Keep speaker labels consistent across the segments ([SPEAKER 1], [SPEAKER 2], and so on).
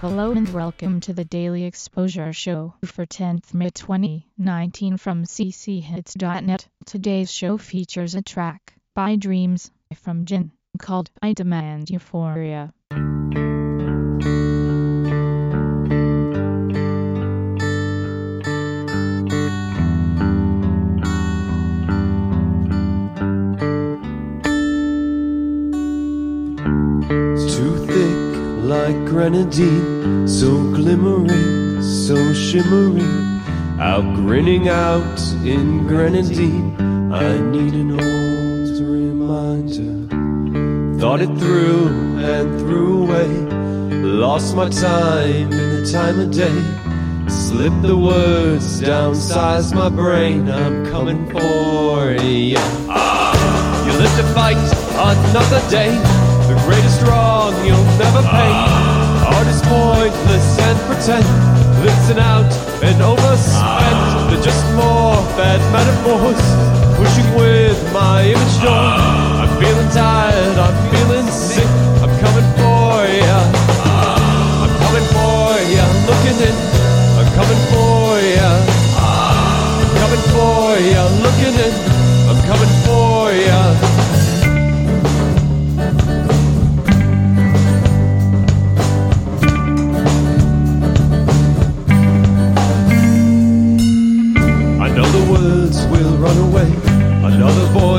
[SPEAKER 1] Hello and welcome to the Daily Exposure Show for 10th May 2019 from cchits.net. Today's show features a track by Dreams from Jin called I Demand Euphoria.
[SPEAKER 2] Grenadine, so glimmering, so shimmering. Out grinning out in grenadine, I need an old reminder. Thought it through and threw away. Lost my time in the time of day. Slipped the words, downsized my brain. I'm coming for you. Ah, you live to fight another day. The greatest wrong you'll never pay. Pretend. Listen out and overspent. They're just more bad metaphors. Pushing with my image door.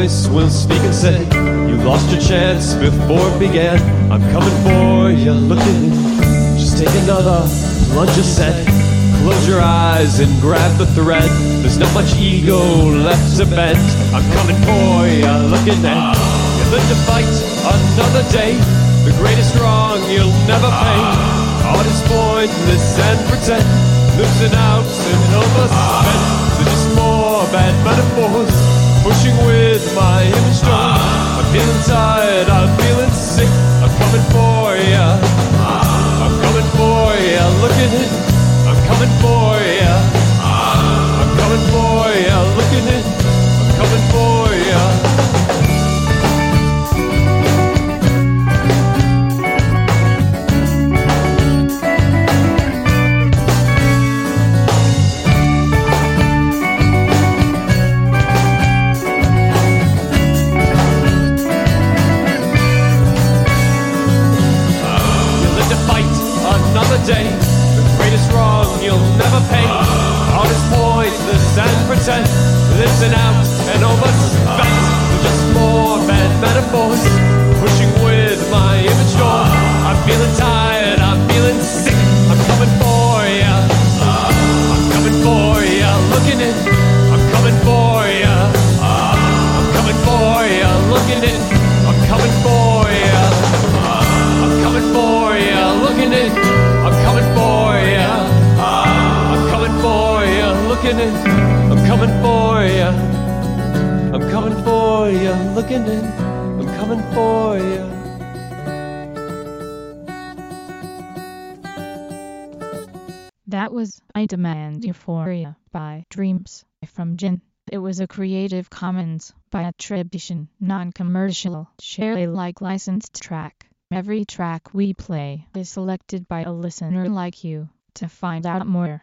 [SPEAKER 2] Voice will speak and say, You lost your chance before it began. I'm coming for you, looking. Just take another plunge a set. Close your eyes and grab the thread. There's not much ego left to bend. I'm coming for you, looking at. You live to fight another day. The greatest wrong you'll never pay. Art is pointless and pretend. Losing out and overspent. They're just more bad metaphors. Pushing with my image door. I'm feeling tired, I'm feeling sick. I'm coming for ya. I'm coming for ya. Look at it. I'm coming for another day. The greatest wrong you'll never pay. Art is pointless and pretend. Listen out and overspent. I'm coming for ya. I'm coming for ya, looking in. I'm coming for ya.
[SPEAKER 1] That was I Demand Euphoria by Dreams from Jin. It was a Creative Commons by attribution, non-commercial, share Alike licensed track. Every track we play is selected by a listener like you. To find out more,